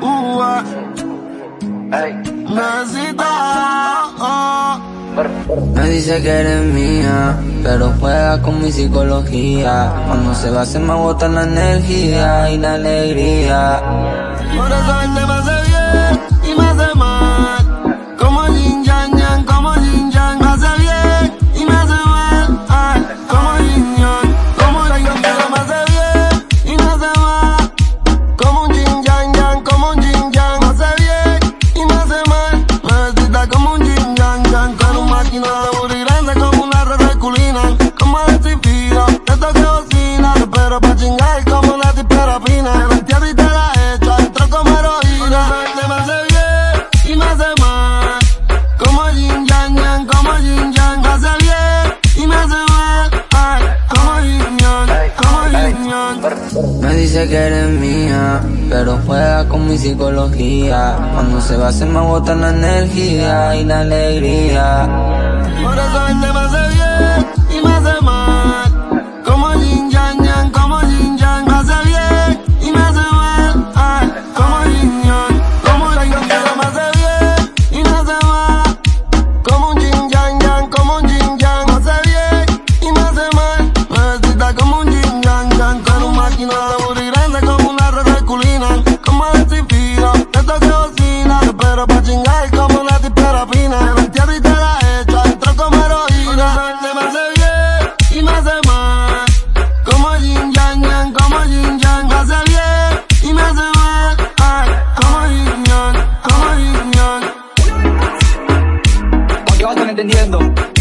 Oh, oh. Me dice que eres mía, pero juega con mi psicología. Cuando se va se me agota la energía y la alegría. Por eso te me hace bien y me hace mal. Me dice que eres mía, pero juega con mi psicología. Cuando se va se me agota la energía y la alegría. pero pa' chingar como una tipera fina. Te metí y te la hecho, adentro como heroína. Se me hace bien y me hace mal. Como Jin Yang Yang, como Jin Yang. Me hace bien y me hace mal. Ay, como Jin Yang, como Jin Yang. Porque vas entendiendo.